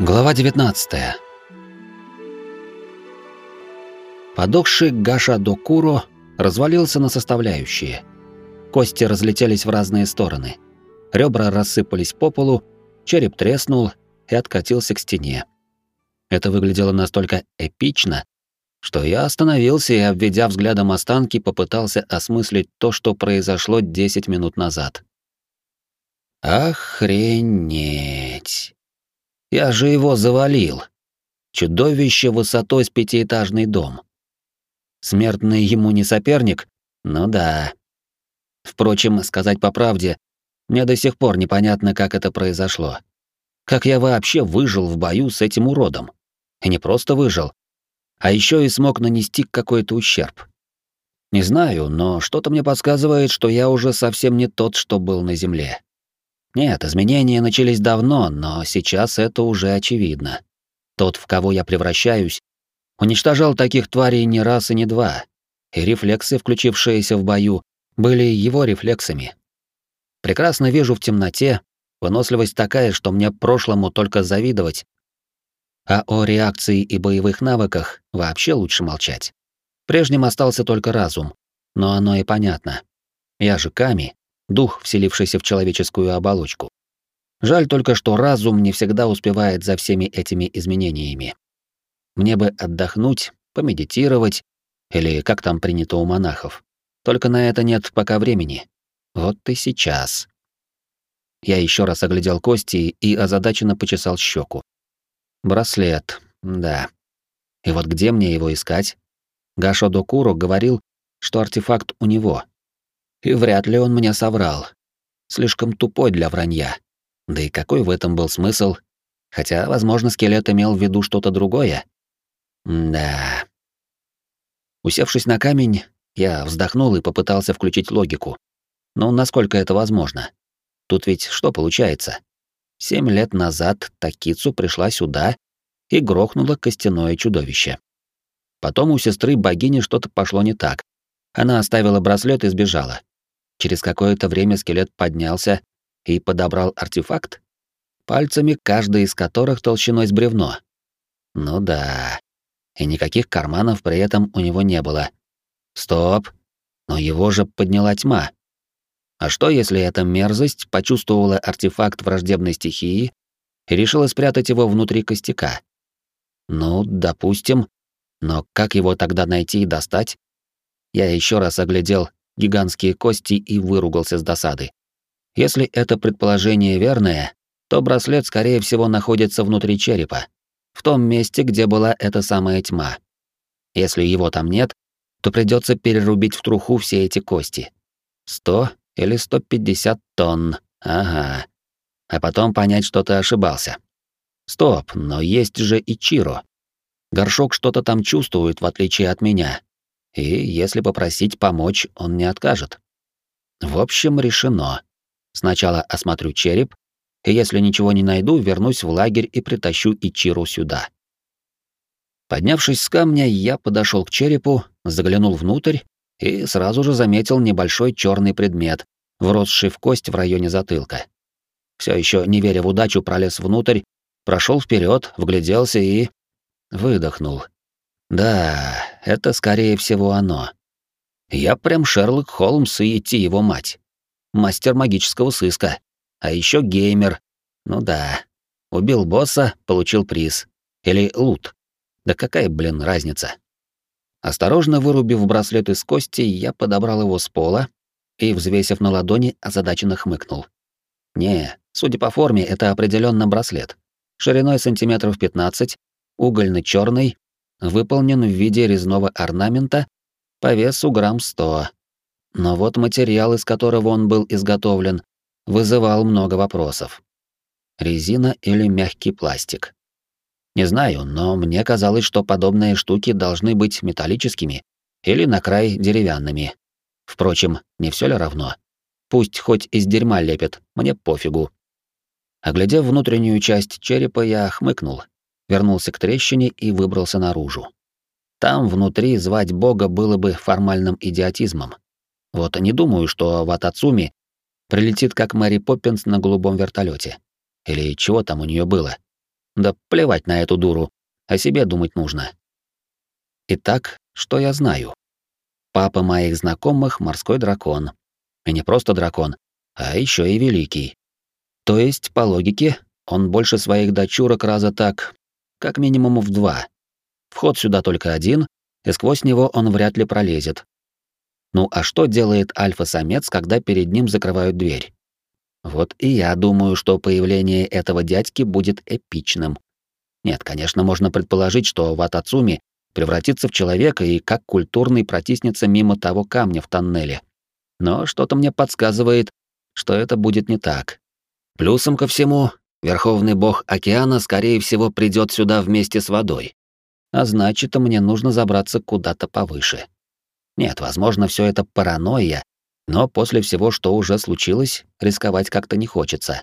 Глава 19. Подохший Гаша Докуро развалился на составляющие. Кости разлетелись в разные стороны. Ребра рассыпались по полу, череп треснул и откатился к стене. Это выглядело настолько эпично, что я остановился и, обведя взглядом останки, попытался осмыслить то, что произошло 10 минут назад. Охренеть. Я же его завалил. Чудовище высотой с пятиэтажный дом. Смертный ему не соперник? Ну да. Впрочем, сказать по правде, мне до сих пор непонятно, как это произошло. Как я вообще выжил в бою с этим уродом? И не просто выжил, а еще и смог нанести какой-то ущерб. Не знаю, но что-то мне подсказывает, что я уже совсем не тот, что был на Земле. Нет, изменения начались давно, но сейчас это уже очевидно. Тот, в кого я превращаюсь, уничтожал таких тварей не раз и не два, и рефлексы, включившиеся в бою, были его рефлексами. Прекрасно вижу в темноте, выносливость такая, что мне прошлому только завидовать, а о реакции и боевых навыках вообще лучше молчать. Прежним остался только разум, но оно и понятно. Я же Ками, дух, вселившийся в человеческую оболочку. Жаль только, что разум не всегда успевает за всеми этими изменениями. Мне бы отдохнуть, помедитировать, или как там принято у монахов. Только на это нет пока времени. Вот и сейчас. Я еще раз оглядел кости и озадаченно почесал щеку. Браслет, да. И вот где мне его искать? Гашо Докуро говорил, что артефакт у него, и вряд ли он мне соврал. Слишком тупой для вранья. Да и какой в этом был смысл? Хотя, возможно, скелет имел в виду что-то другое. Да. Усевшись на камень, я вздохнул и попытался включить логику. Но насколько это возможно? Тут ведь что получается? Семь лет назад Такицу пришла сюда и грохнула костяное чудовище. Потом у сестры богини что-то пошло не так. Она оставила браслет и сбежала. Через какое-то время скелет поднялся и подобрал артефакт, пальцами каждый из которых толщиной с бревно. Ну да. И никаких карманов при этом у него не было. Стоп. Но его же подняла тьма. А что, если эта мерзость почувствовала артефакт враждебной стихии и решила спрятать его внутри костяка? Ну, допустим. Но как его тогда найти и достать? Я еще раз оглядел гигантские кости и выругался с досады. Если это предположение верное, то браслет, скорее всего, находится внутри черепа, в том месте, где была эта самая тьма. Если его там нет, то придется перерубить в труху все эти кости. Сто или сто пятьдесят тонн, ага. А потом понять, что ты ошибался. Стоп, но есть же и Чиро. Горшок что-то там чувствует, в отличие от меня, и если попросить помочь, он не откажет. В общем, решено. Сначала осмотрю череп, и если ничего не найду, вернусь в лагерь и притащу Ичиру сюда. Поднявшись с камня, я подошел к черепу, заглянул внутрь и сразу же заметил небольшой черный предмет, вросший в кость в районе затылка. Все еще не веря в удачу, пролез внутрь, прошел вперед, вгляделся и выдохнул. Да, это скорее всего оно. Я прям Шерлок Холмс и идти его мать. Мастер магического сыска. А еще геймер. Ну да. Убил босса, получил приз. Или лут. Да какая, блин, разница? Осторожно вырубив браслет из кости, я подобрал его с пола и, взвесив на ладони, озадаченно хмыкнул. Не, судя по форме, это определенно браслет. Шириной сантиметров 15, угольно черный выполнен в виде резного орнамента по весу грамм 100. Но вот материал, из которого он был изготовлен, вызывал много вопросов. Резина или мягкий пластик? Не знаю, но мне казалось, что подобные штуки должны быть металлическими или на край деревянными. Впрочем, не все ли равно? Пусть хоть из дерьма лепят, мне пофигу. Оглядев внутреннюю часть черепа, я хмыкнул вернулся к трещине и выбрался наружу. Там внутри звать бога было бы формальным идиотизмом. Вот не думаю, что в Атацуми прилетит как Мэри Поппинс на голубом вертолете. Или чего там у нее было. Да плевать на эту дуру, о себе думать нужно. Итак, что я знаю? Папа моих знакомых — морской дракон. И не просто дракон, а еще и великий. То есть, по логике, он больше своих дочурок раза так, как минимум в два. Вход сюда только один, и сквозь него он вряд ли пролезет. Ну а что делает альфа-самец, когда перед ним закрывают дверь? Вот и я думаю, что появление этого дядьки будет эпичным. Нет, конечно, можно предположить, что Ватацуми превратится в человека и как культурный протиснется мимо того камня в тоннеле. Но что-то мне подсказывает, что это будет не так. Плюсом ко всему, верховный бог океана, скорее всего, придет сюда вместе с водой. А значит, мне нужно забраться куда-то повыше. Нет, возможно, все это паранойя, но после всего, что уже случилось, рисковать как-то не хочется.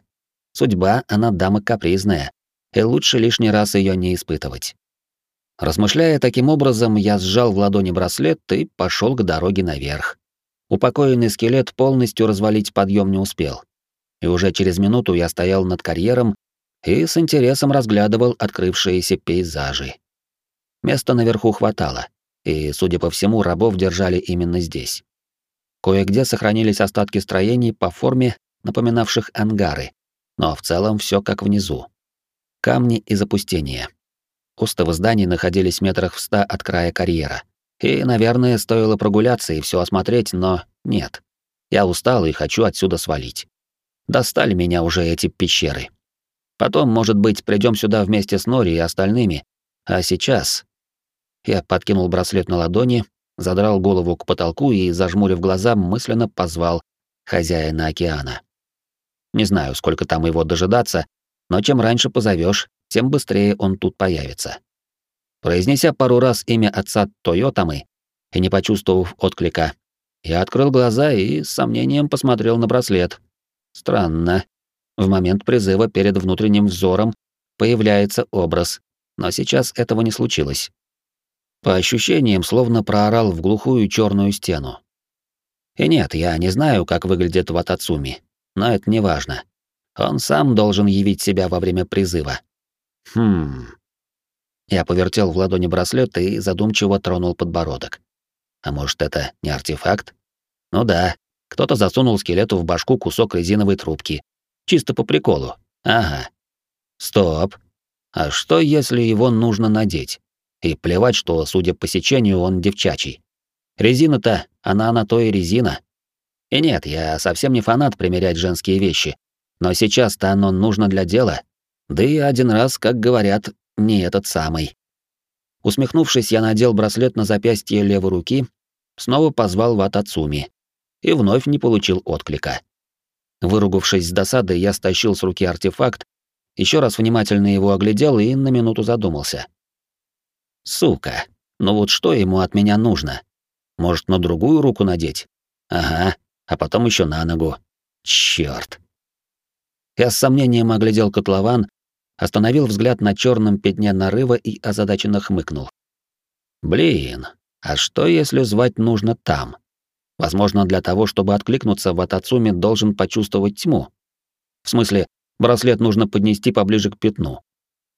Судьба, она дама капризная, и лучше лишний раз ее не испытывать. Размышляя таким образом, я сжал в ладони браслет и пошел к дороге наверх. Упокоенный скелет полностью развалить подъем не успел. И уже через минуту я стоял над карьером и с интересом разглядывал открывшиеся пейзажи. Места наверху хватало, и, судя по всему, рабов держали именно здесь. Кое-где сохранились остатки строений по форме, напоминавших ангары, но в целом все как внизу. Камни и запустение. Остовы зданий находились метрах в ста от края карьера. И, наверное, стоило прогуляться и все осмотреть, но нет. Я устал и хочу отсюда свалить. Достали меня уже эти пещеры. Потом, может быть, придем сюда вместе с Нори и остальными. А сейчас... Я подкинул браслет на ладони, задрал голову к потолку и, зажмурив глаза, мысленно позвал хозяина океана. Не знаю, сколько там его дожидаться, но чем раньше позовешь, тем быстрее он тут появится. Произнеся пару раз имя отца Тойотамы и не почувствовав отклика, я открыл глаза и с сомнением посмотрел на браслет. Странно. В момент призыва перед внутренним взором появляется образ, но сейчас этого не случилось. По ощущениям, словно проорал в глухую черную стену. И нет, я не знаю, как выглядит Ватацуми, но это не важно. Он сам должен явить себя во время призыва. Хм, я повертел в ладони браслет и задумчиво тронул подбородок. А может, это не артефакт? Ну да, кто-то засунул скелету в башку кусок резиновой трубки. Чисто по приколу. Ага. Стоп. А что, если его нужно надеть? И плевать, что, судя по сечению, он девчачий. Резина-то, она на то и резина. И нет, я совсем не фанат примерять женские вещи. Но сейчас-то оно нужно для дела. Да и один раз, как говорят, не этот самый. Усмехнувшись, я надел браслет на запястье левой руки, снова позвал Ватацуми и вновь не получил отклика. Выругавшись с досады, я стащил с руки артефакт, еще раз внимательно его оглядел и на минуту задумался. Сука, ну вот что ему от меня нужно? Может, на другую руку надеть? Ага, а потом еще на ногу. Черт! Я с сомнением оглядел котлован, остановил взгляд на черном пятне нарыва и озадаченно хмыкнул. Блин, а что если звать нужно там? Возможно, для того, чтобы откликнуться, в Атацуме должен почувствовать тьму. В смысле, браслет нужно поднести поближе к пятну.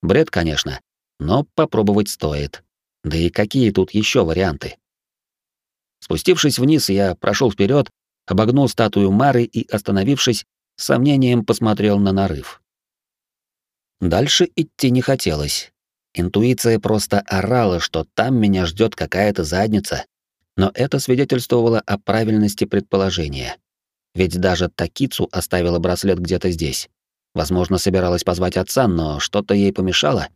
Бред, конечно, но попробовать стоит. Да и какие тут еще варианты? Спустившись вниз, я прошел вперед, обогнул статую Мары и, остановившись, с сомнением посмотрел на нарыв. Дальше идти не хотелось. Интуиция просто орала, что там меня ждет какая-то задница. Но это свидетельствовало о правильности предположения. Ведь даже Такицу оставила браслет где-то здесь. Возможно, собиралась позвать отца, но что-то ей помешало.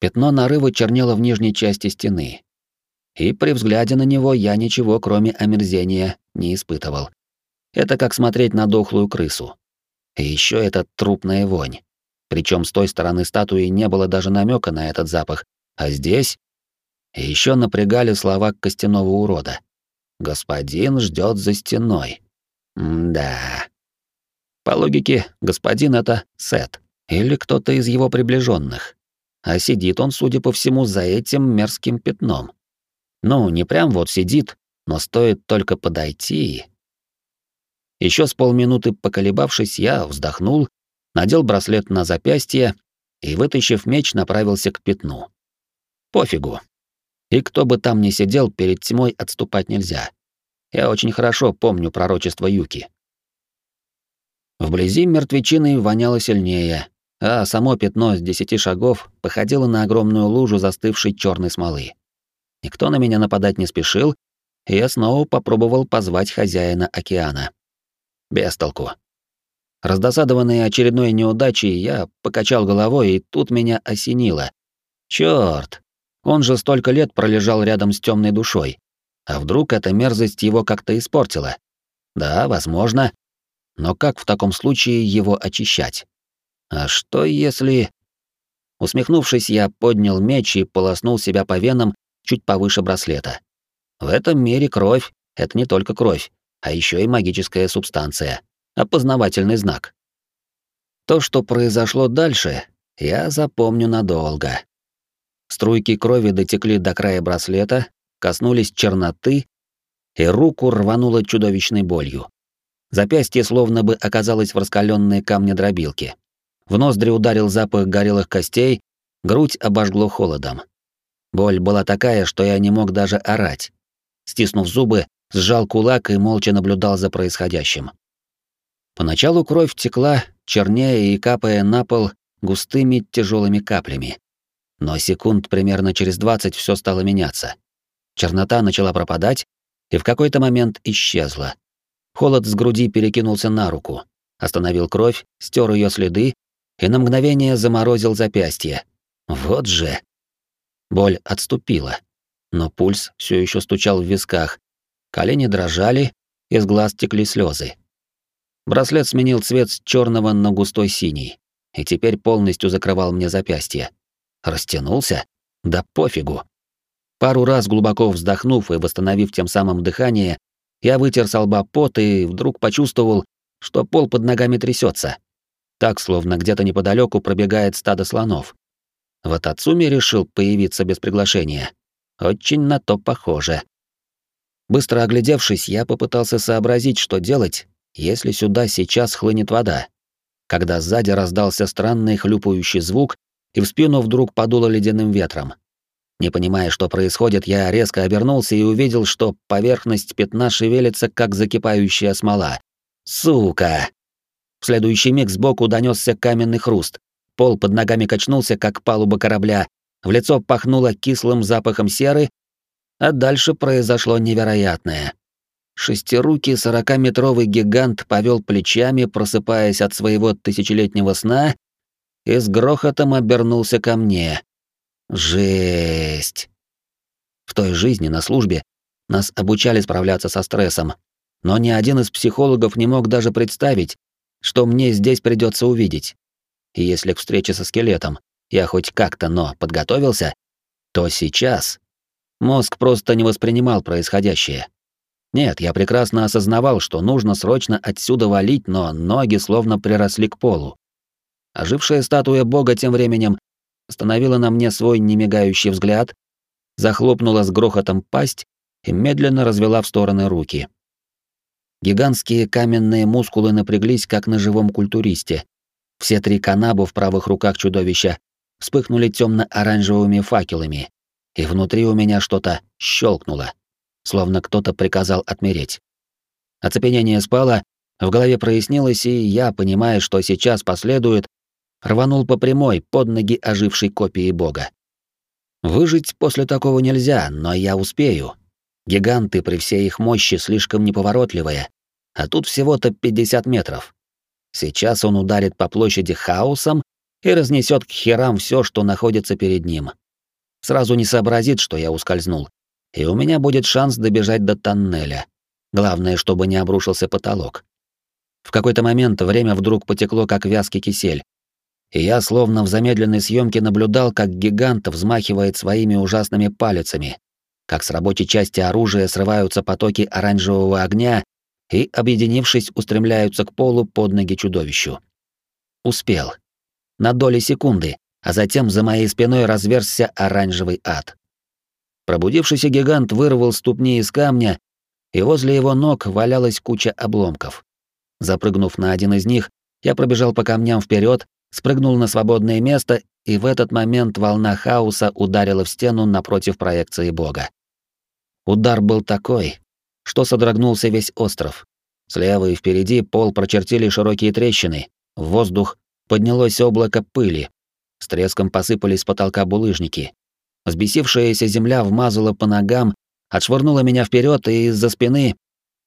Пятно нарыва чернело в нижней части стены. И при взгляде на него я ничего, кроме омерзения, не испытывал. Это как смотреть на дохлую крысу. И еще эта трупная вонь. Причем с той стороны статуи не было даже намека на этот запах, а здесь и еще напрягали слова костяного урода. Господин ждет за стеной. М да. По логике, господин это Сет или кто-то из его приближенных. А сидит он, судя по всему, за этим мерзким пятном. Ну, не прям вот сидит, но стоит только подойти. Еще с полминуты поколебавшись, я вздохнул надел браслет на запястье и, вытащив меч, направился к пятну. Пофигу. И кто бы там ни сидел, перед тьмой отступать нельзя. Я очень хорошо помню пророчество Юки. Вблизи мертвечины воняло сильнее, а само пятно с десяти шагов походило на огромную лужу застывшей черной смолы. Никто на меня нападать не спешил, и я снова попробовал позвать хозяина океана. Без толку. Раздосадованный очередной неудачей, я покачал головой, и тут меня осенило. Чёрт! Он же столько лет пролежал рядом с темной душой. А вдруг эта мерзость его как-то испортила? Да, возможно. Но как в таком случае его очищать? А что если... Усмехнувшись, я поднял меч и полоснул себя по венам чуть повыше браслета. В этом мире кровь — это не только кровь, а еще и магическая субстанция, опознавательный знак. То, что произошло дальше, я запомню надолго. Струйки крови дотекли до края браслета, коснулись черноты, и руку рвануло чудовищной болью. Запястье словно бы оказалось в раскаленной камне дробилки. В ноздри ударил запах горелых костей, грудь обожгло холодом. Боль была такая, что я не мог даже орать. Стиснув зубы, сжал кулак и молча наблюдал за происходящим. Поначалу кровь текла, чернея и капая на пол густыми тяжелыми каплями. Но секунд примерно через двадцать все стало меняться. Чернота начала пропадать и в какой-то момент исчезла. Холод с груди перекинулся на руку, остановил кровь, стер ее следы и на мгновение заморозил запястье. Вот же. Боль отступила, но пульс все еще стучал в висках, колени дрожали, из глаз текли слезы. Браслет сменил цвет с черного на густой синий и теперь полностью закрывал мне запястье. Растянулся? Да пофигу. Пару раз глубоко вздохнув и восстановив тем самым дыхание, я вытер с лба пот и вдруг почувствовал, что пол под ногами трясется. Так, словно где-то неподалеку пробегает стадо слонов. Вот Ацуми решил появиться без приглашения. Очень на то похоже. Быстро оглядевшись, я попытался сообразить, что делать, если сюда сейчас хлынет вода. Когда сзади раздался странный хлюпающий звук, и в спину вдруг подуло ледяным ветром. Не понимая, что происходит, я резко обернулся и увидел, что поверхность пятна шевелится, как закипающая смола. Сука! В следующий миг сбоку донесся каменный хруст. Пол под ногами качнулся, как палуба корабля. В лицо пахнуло кислым запахом серы, а дальше произошло невероятное. Шестирукий сорокаметровый гигант повел плечами, просыпаясь от своего тысячелетнего сна, и с грохотом обернулся ко мне. Жесть. В той жизни на службе нас обучали справляться со стрессом, но ни один из психологов не мог даже представить, что мне здесь придется увидеть. И если к встрече со скелетом я хоть как-то, но подготовился, то сейчас мозг просто не воспринимал происходящее. Нет, я прекрасно осознавал, что нужно срочно отсюда валить, но ноги словно приросли к полу. Ожившая статуя бога тем временем остановила на мне свой немигающий взгляд, захлопнула с грохотом пасть и медленно развела в стороны руки. Гигантские каменные мускулы напряглись, как на живом культуристе. Все три канабу в правых руках чудовища вспыхнули темно-оранжевыми факелами, и внутри у меня что-то щелкнуло, словно кто-то приказал отмереть. Оцепенение спало, в голове прояснилось, и я, понимая, что сейчас последует, рванул по прямой под ноги ожившей копии бога. Выжить после такого нельзя, но я успею. Гиганты при всей их мощи слишком неповоротливые, а тут всего-то 50 метров. Сейчас он ударит по площади хаосом и разнесет к херам все, что находится перед ним. Сразу не сообразит, что я ускользнул, и у меня будет шанс добежать до тоннеля. Главное, чтобы не обрушился потолок. В какой-то момент время вдруг потекло, как вязкий кисель, и я словно в замедленной съемке наблюдал, как гигант взмахивает своими ужасными палецами, как с рабочей части оружия срываются потоки оранжевого огня и, объединившись, устремляются к полу под ноги чудовищу. Успел. На доли секунды, а затем за моей спиной разверзся оранжевый ад. Пробудившийся гигант вырвал ступни из камня, и возле его ног валялась куча обломков. Запрыгнув на один из них, я пробежал по камням вперед, спрыгнул на свободное место, и в этот момент волна хаоса ударила в стену напротив проекции бога. Удар был такой, что содрогнулся весь остров. Слева и впереди пол прочертили широкие трещины, в воздух поднялось облако пыли, с треском посыпались с потолка булыжники. Взбесившаяся земля вмазала по ногам, отшвырнула меня вперед, и из-за спины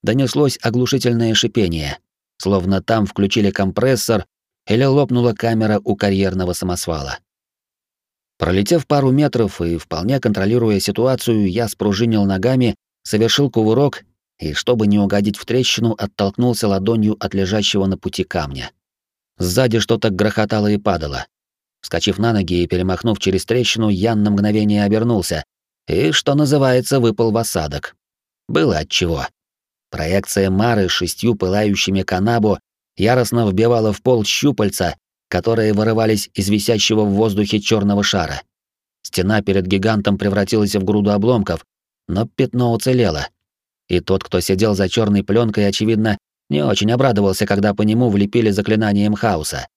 донеслось оглушительное шипение, словно там включили компрессор или лопнула камера у карьерного самосвала. Пролетев пару метров и вполне контролируя ситуацию, я спружинил ногами, совершил кувырок и, чтобы не угодить в трещину, оттолкнулся ладонью от лежащего на пути камня. Сзади что-то грохотало и падало. Вскочив на ноги и перемахнув через трещину, Ян на мгновение обернулся и, что называется, выпал в осадок. Было отчего. Проекция Мары с шестью пылающими канабу яростно вбивала в пол щупальца, которые вырывались из висящего в воздухе черного шара. Стена перед гигантом превратилась в груду обломков, но пятно уцелело. И тот, кто сидел за черной пленкой, очевидно, не очень обрадовался, когда по нему влепили заклинанием хаоса.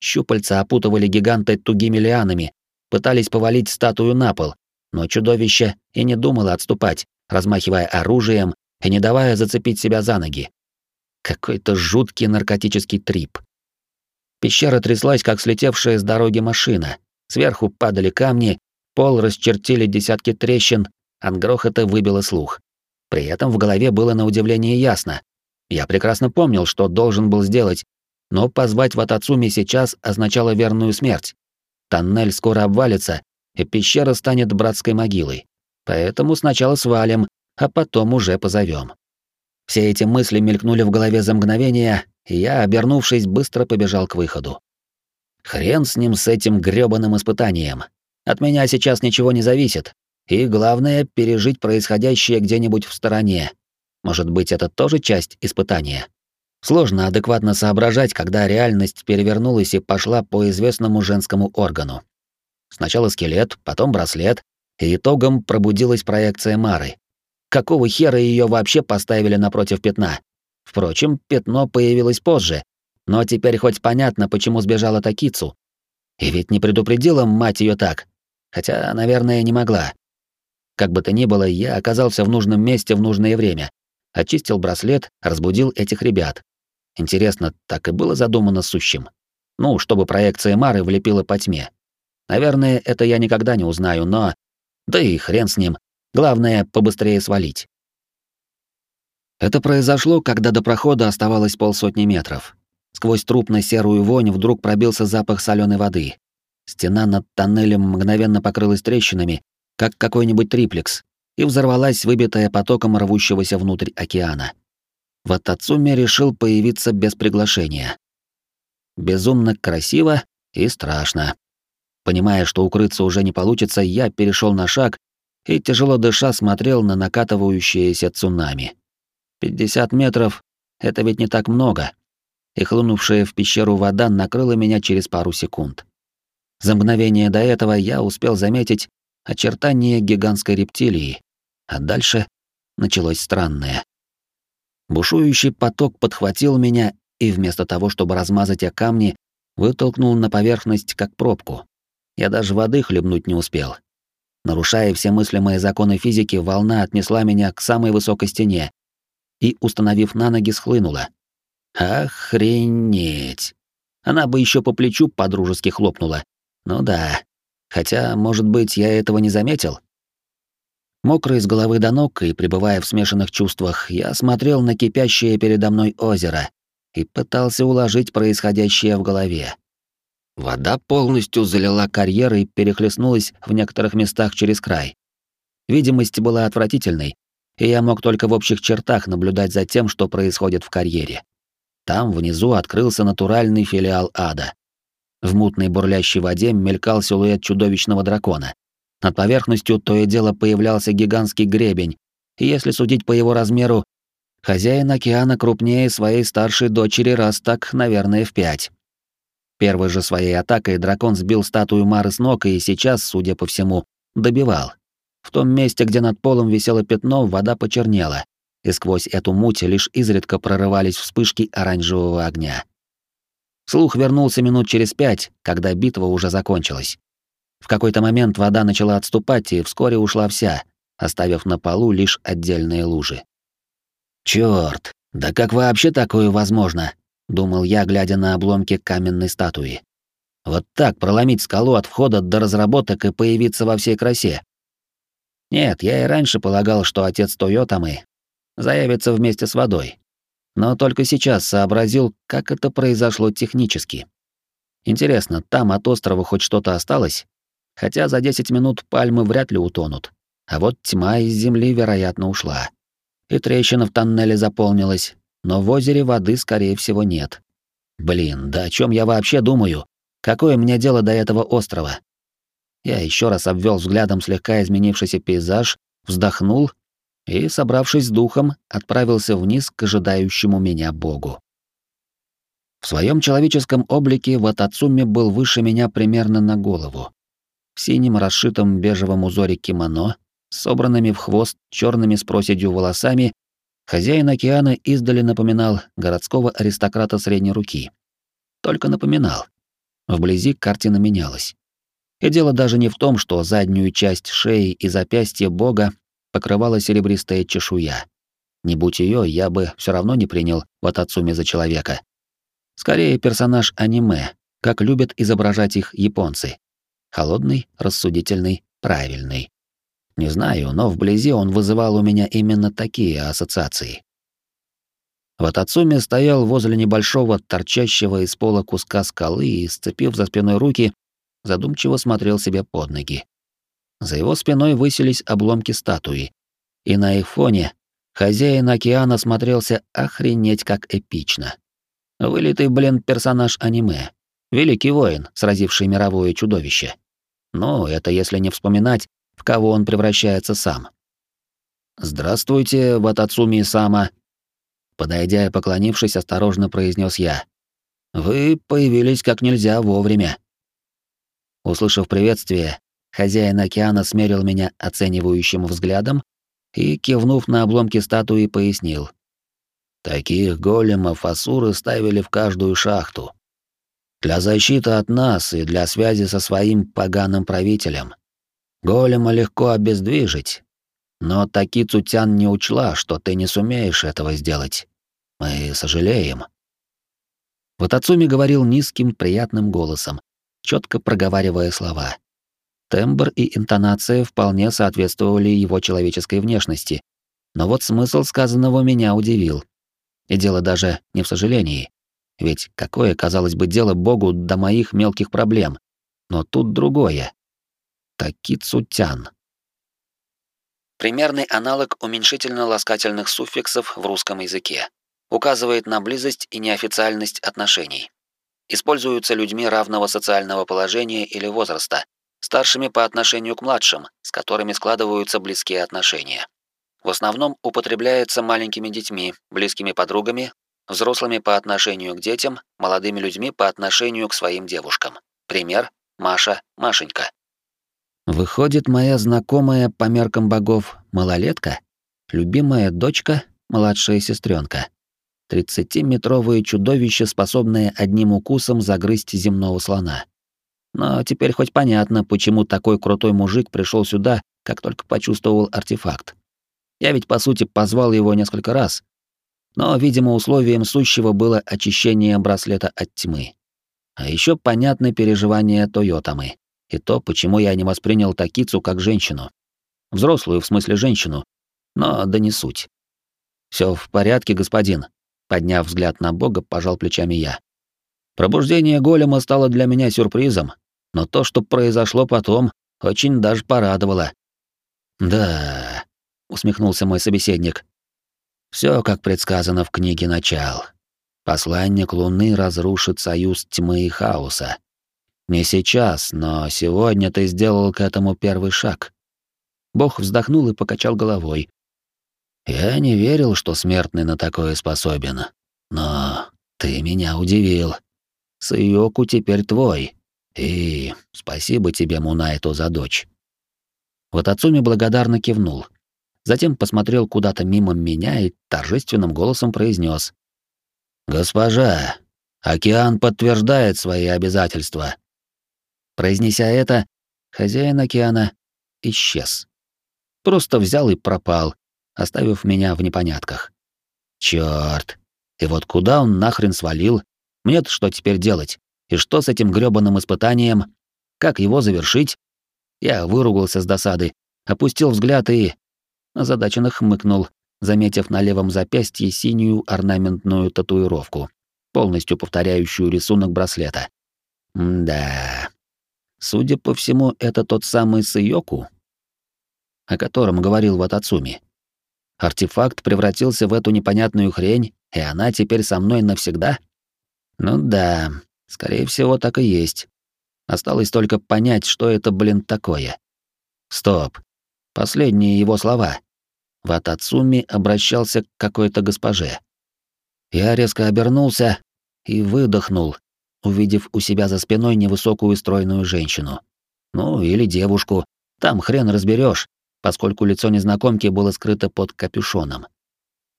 Щупальца опутывали гиганта тугими лианами, пытались повалить статую на пол, но чудовище и не думало отступать, размахивая оружием и не давая зацепить себя за ноги. Какой-то жуткий наркотический трип. Пещера тряслась, как слетевшая с дороги машина. Сверху падали камни, пол расчертили десятки трещин, от грохота выбило слух. При этом в голове было на удивление ясно. Я прекрасно помнил, что должен был сделать, но позвать в Атацуми сейчас означало верную смерть. Тоннель скоро обвалится, и пещера станет братской могилой. Поэтому сначала свалим, а потом уже позовем. Все эти мысли мелькнули в голове за мгновение, и я, обернувшись, быстро побежал к выходу. Хрен с ним, с этим грёбаным испытанием. От меня сейчас ничего не зависит. И главное — пережить происходящее где-нибудь в стороне. Может быть, это тоже часть испытания? Сложно адекватно соображать, когда реальность перевернулась и пошла по известному женскому органу. Сначала скелет, потом браслет, и итогом пробудилась проекция Мары. Какого хера ее вообще поставили напротив пятна? Впрочем, пятно появилось позже, но теперь хоть понятно, почему сбежала Такицу. И ведь не предупредила мать ее так. Хотя, наверное, не могла. Как бы то ни было, я оказался в нужном месте в нужное время. Очистил браслет, разбудил этих ребят. Интересно, так и было задумано сущим? Ну, чтобы проекция Мары влепила по тьме. Наверное, это я никогда не узнаю, но... Да и хрен с ним. Главное, побыстрее свалить. Это произошло, когда до прохода оставалось полсотни метров. Сквозь трупно-серую вонь вдруг пробился запах соленой воды. Стена над тоннелем мгновенно покрылась трещинами, как какой-нибудь триплекс, и взорвалась, выбитая потоком рвущегося внутрь океана. Ватацуми решил появиться без приглашения. Безумно красиво и страшно. Понимая, что укрыться уже не получится, я перешел на шаг и, тяжело дыша, смотрел на накатывающееся цунами. 50 метров — это ведь не так много. И хлынувшая в пещеру вода накрыла меня через пару секунд. За мгновение до этого я успел заметить очертания гигантской рептилии, а дальше началось странное. Бушующий поток подхватил меня и вместо того, чтобы размазать о камни, вытолкнул на поверхность как пробку. Я даже воды хлебнуть не успел. Нарушая все мыслимые законы физики, волна отнесла меня к самой высокой стене, и, установив на ноги, схлынула. Охренеть! Она бы еще по плечу подружески хлопнула. Ну да. Хотя, может быть, я этого не заметил? Мокрый с головы до ног и пребывая в смешанных чувствах, я смотрел на кипящее передо мной озеро и пытался уложить происходящее в голове. Вода полностью залила карьер и перехлестнулась в некоторых местах через край. Видимость была отвратительной, и я мог только в общих чертах наблюдать за тем, что происходит в карьере. Там внизу открылся натуральный филиал ада. В мутной бурлящей воде мелькал силуэт чудовищного дракона. Над поверхностью то и дело появлялся гигантский гребень, и если судить по его размеру, хозяин океана крупнее своей старшей дочери раз так, наверное, в пять. Первой же своей атакой дракон сбил статую Мары с ног и сейчас, судя по всему, добивал. В том месте, где над полом висело пятно, вода почернела, и сквозь эту муть лишь изредка прорывались вспышки оранжевого огня. Слух вернулся минут через пять, когда битва уже закончилась. В какой-то момент вода начала отступать и вскоре ушла вся, оставив на полу лишь отдельные лужи. Чёрт, да как вообще такое возможно? Думал я, глядя на обломки каменной статуи. Вот так проломить скалу от входа до разработок и появиться во всей красе. Нет, я и раньше полагал, что отец Тойотамы заявится вместе с водой. Но только сейчас сообразил, как это произошло технически. Интересно, там от острова хоть что-то осталось? Хотя за 10 минут пальмы вряд ли утонут. А вот тьма из земли, вероятно, ушла. И трещина в тоннеле заполнилась, но в озере воды, скорее всего, нет. Блин, да о чем я вообще думаю? Какое мне дело до этого острова? Я еще раз обвел взглядом слегка изменившийся пейзаж, вздохнул и, собравшись с духом, отправился вниз к ожидающему меня богу. В своем человеческом облике Ватацуми был выше меня примерно на голову в синем расшитом бежевом узоре кимоно, собранными в хвост черными с проседью волосами, хозяин океана издали напоминал городского аристократа средней руки. Только напоминал. Вблизи картина менялась. И дело даже не в том, что заднюю часть шеи и запястья бога покрывала серебристая чешуя. Не будь ее, я бы все равно не принял Ватацуми за человека. Скорее персонаж аниме, как любят изображать их японцы. Холодный, рассудительный, правильный. Не знаю, но вблизи он вызывал у меня именно такие ассоциации. Ватацуми стоял возле небольшого, торчащего из пола куска скалы и, сцепив за спиной руки, задумчиво смотрел себе под ноги. За его спиной высились обломки статуи, и на их фоне хозяин океана смотрелся охренеть как эпично. Вылитый, блин, персонаж аниме. Великий воин, сразивший мировое чудовище. Но это если не вспоминать, в кого он превращается сам. «Здравствуйте, Ватацуми Сама», подойдя и поклонившись, осторожно произнес я. «Вы появились как нельзя вовремя». Услышав приветствие, хозяин океана смерил меня оценивающим взглядом и, кивнув на обломки статуи, пояснил. «Таких големов асуры ставили в каждую шахту. Для защиты от нас и для связи со своим поганым правителем. Голема легко обездвижить, но Таки Цутян не учла, что ты не сумеешь этого сделать. Мы сожалеем. Ватацуми говорил низким, приятным голосом, четко проговаривая слова. Тембр и интонация вполне соответствовали его человеческой внешности, но вот смысл сказанного меня удивил. И дело даже не в сожалении. Ведь какое, казалось бы, дело Богу до моих мелких проблем? Но тут другое. Такицутян. Примерный аналог уменьшительно-ласкательных суффиксов в русском языке. Указывает на близость и неофициальность отношений. Используются людьми равного социального положения или возраста, старшими по отношению к младшим, с которыми складываются близкие отношения. В основном употребляется маленькими детьми, близкими подругами, взрослыми по отношению к детям, молодыми людьми по отношению к своим девушкам. Пример – Маша, Машенька. Выходит, моя знакомая по меркам богов малолетка, любимая дочка, младшая сестренка. Тридцатиметровое чудовище, способное одним укусом загрызть земного слона. Но теперь хоть понятно, почему такой крутой мужик пришел сюда, как только почувствовал артефакт. Я ведь, по сути, позвал его несколько раз, но, видимо, условием сущего было очищение браслета от тьмы. А еще понятны переживания Тойотамы. И то, почему я не воспринял Такицу как женщину. Взрослую, в смысле женщину. Но да не суть. Все в порядке, господин. Подняв взгляд на Бога, пожал плечами я. Пробуждение голема стало для меня сюрпризом, но то, что произошло потом, очень даже порадовало. «Да», — усмехнулся мой собеседник, все, как предсказано в книге «Начал». Посланник Луны разрушит союз тьмы и хаоса. Не сейчас, но сегодня ты сделал к этому первый шаг. Бог вздохнул и покачал головой. Я не верил, что смертный на такое способен. Но ты меня удивил. Сыёку теперь твой. И спасибо тебе, Мунайто, за дочь. Вот Ацуми благодарно кивнул затем посмотрел куда-то мимо меня и торжественным голосом произнес: «Госпожа, Океан подтверждает свои обязательства. Произнеся это, хозяин океана исчез. Просто взял и пропал, оставив меня в непонятках. Чёрт. И вот куда он нахрен свалил? Мне-то что теперь делать? И что с этим грёбаным испытанием? Как его завершить? Я выругался с досады, опустил взгляд и... озадаченно хмыкнул, заметив на левом запястье синюю орнаментную татуировку, полностью повторяющую рисунок браслета. М да. Судя по всему, это тот самый Сыёку, о котором говорил Ватацуми. Артефакт превратился в эту непонятную хрень, и она теперь со мной навсегда? Ну да, скорее всего, так и есть. Осталось только понять, что это, блин, такое. Стоп. Последние его слова. Ватацуми обращался к какой-то госпоже. Я резко обернулся и выдохнул, увидев у себя за спиной невысокую стройную женщину. Ну, или девушку, там хрен разберешь, поскольку лицо незнакомки было скрыто под капюшоном.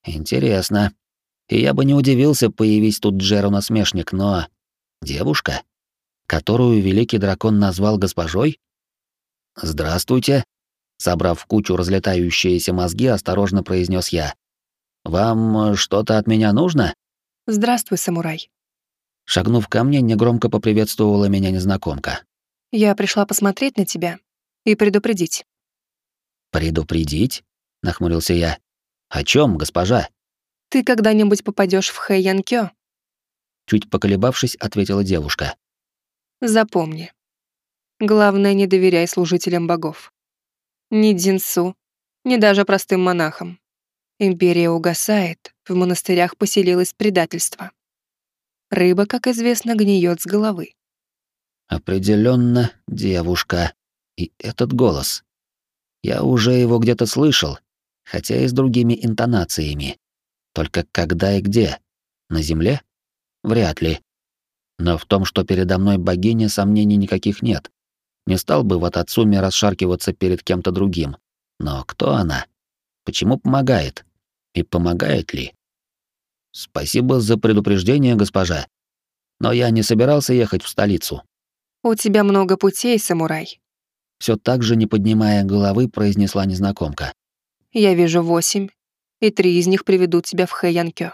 Интересно. И я бы не удивился, появись тут Джеру-насмешник, но... Девушка? Которую великий дракон назвал госпожой? «Здравствуйте», — собрав в кучу разлетающиеся мозги, осторожно произнес я. «Вам что-то от меня нужно?» «Здравствуй, самурай». Шагнув ко мне, негромко поприветствовала меня незнакомка. «Я пришла посмотреть на тебя и предупредить. «Предупредить?» — нахмурился я. «О чем, госпожа?» «Ты когда-нибудь попадешь в Хэйянкё?» Чуть поколебавшись, ответила девушка. «Запомни. Главное, не доверяй служителям богов. Ни Дзинсу, ни даже простым монахам. Империя угасает, в монастырях поселилось предательство. Рыба, как известно, гниет с головы. Определенно, девушка. И этот голос. Я уже его где-то слышал, хотя и с другими интонациями. Только когда и где? На земле? Вряд ли. Но в том, что передо мной богиня, сомнений никаких нет. Не стал бы в Атацуме расшаркиваться перед кем-то другим. Но кто она? Почему помогает? И помогает ли? Спасибо за предупреждение, госпожа. Но я не собирался ехать в столицу. У тебя много путей, самурай все так же, не поднимая головы, произнесла незнакомка. «Я вижу восемь, и три из них приведут тебя в Хэянкё.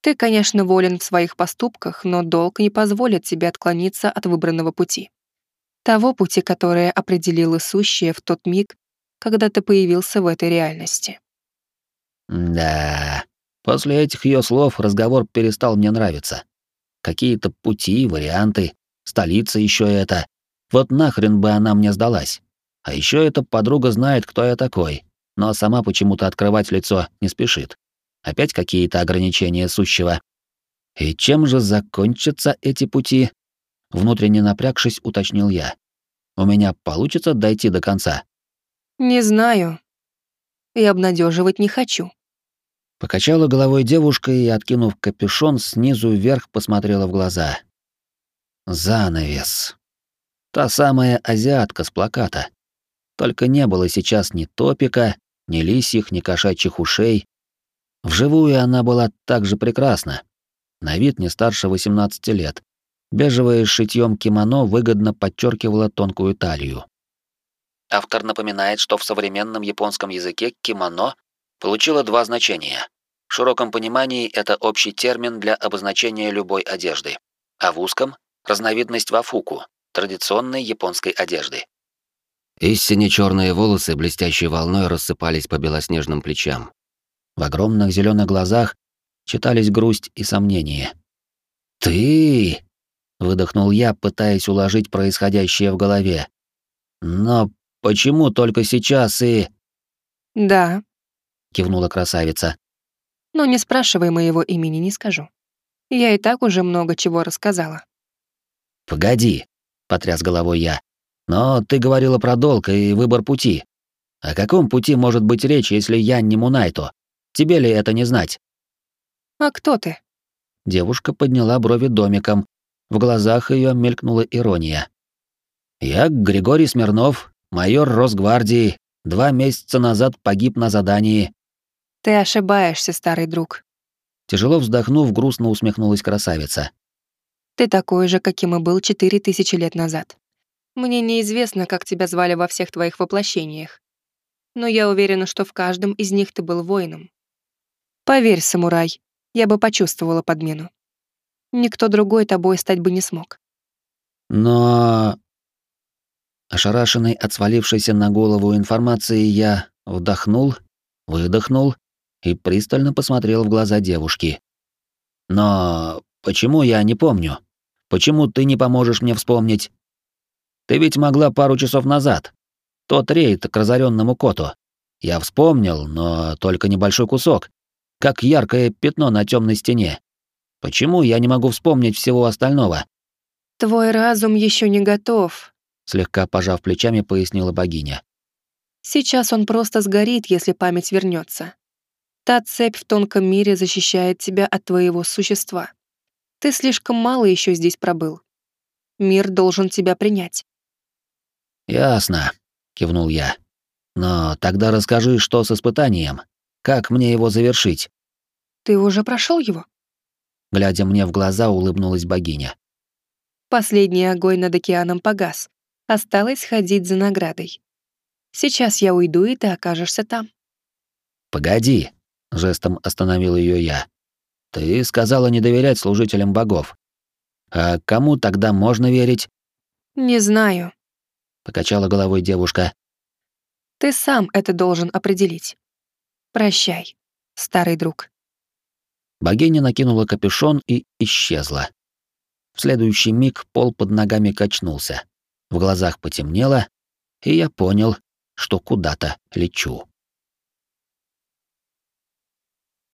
Ты, конечно, волен в своих поступках, но долг не позволит тебе отклониться от выбранного пути. Того пути, которое определило сущее в тот миг, когда ты появился в этой реальности». Да, после этих ее слов разговор перестал мне нравиться. Какие-то пути, варианты, столица еще это. Вот нахрен бы она мне сдалась. А еще эта подруга знает, кто я такой, но сама почему-то открывать лицо не спешит. Опять какие-то ограничения сущего. И чем же закончатся эти пути? Внутренне напрягшись, уточнил я. У меня получится дойти до конца? Не знаю. И обнадеживать не хочу. Покачала головой девушка и, откинув капюшон, снизу вверх посмотрела в глаза. Занавес. Та самая азиатка с плаката. Только не было сейчас ни топика, ни лисьих, ни кошачьих ушей. Вживую она была также прекрасна. На вид не старше 18 лет. Бежевое с шитьем кимоно выгодно подчеркивало тонкую талию. Автор напоминает, что в современном японском языке кимоно получило два значения. В широком понимании это общий термин для обозначения любой одежды, а в узком — разновидность вафуку, традиционной японской одежды. Истине черные волосы блестящей волной рассыпались по белоснежным плечам. В огромных зеленых глазах читались грусть и сомнение. «Ты!» — выдохнул я, пытаясь уложить происходящее в голове. «Но почему только сейчас и...» «Да», — кивнула красавица. «Но не спрашивай моего имени, не скажу. Я и так уже много чего рассказала». «Погоди», потряс головой я. Но ты говорила про долг и выбор пути. О каком пути может быть речь, если я не Мунайто? Тебе ли это не знать? А кто ты? Девушка подняла брови домиком. В глазах ее мелькнула ирония. Я Григорий Смирнов, майор Росгвардии, два месяца назад погиб на задании. Ты ошибаешься, старый друг. Тяжело вздохнув, грустно усмехнулась красавица. Ты такой же, каким и был четыре тысячи лет назад. Мне неизвестно, как тебя звали во всех твоих воплощениях, но я уверена, что в каждом из них ты был воином. Поверь, самурай, я бы почувствовала подмену. Никто другой тобой стать бы не смог. Но... Ошарашенный от свалившейся на голову информации, я вдохнул, выдохнул и пристально посмотрел в глаза девушки. «Но почему я не помню? Почему ты не поможешь мне вспомнить? Ты ведь могла пару часов назад. Тот рейд к разоренному коту. Я вспомнил, но только небольшой кусок, как яркое пятно на темной стене. Почему я не могу вспомнить всего остального? Твой разум еще не готов, слегка пожав плечами, пояснила богиня. Сейчас он просто сгорит, если память вернется. Та цепь в тонком мире защищает тебя от твоего существа. Ты слишком мало еще здесь пробыл. Мир должен тебя принять. Ясно, кивнул я. Но тогда расскажи, что с испытанием. Как мне его завершить? Ты уже прошел его? Глядя мне в глаза, улыбнулась богиня. Последний огонь над океаном погас. Осталось ходить за наградой. Сейчас я уйду, и ты окажешься там. Погоди, жестом остановил ее я. Ты сказала не доверять служителям богов. А кому тогда можно верить? Не знаю, покачала головой девушка. Ты сам это должен определить. Прощай, старый друг. Богиня накинула капюшон и исчезла. В следующий миг пол под ногами качнулся. В глазах потемнело, и я понял, что куда-то лечу.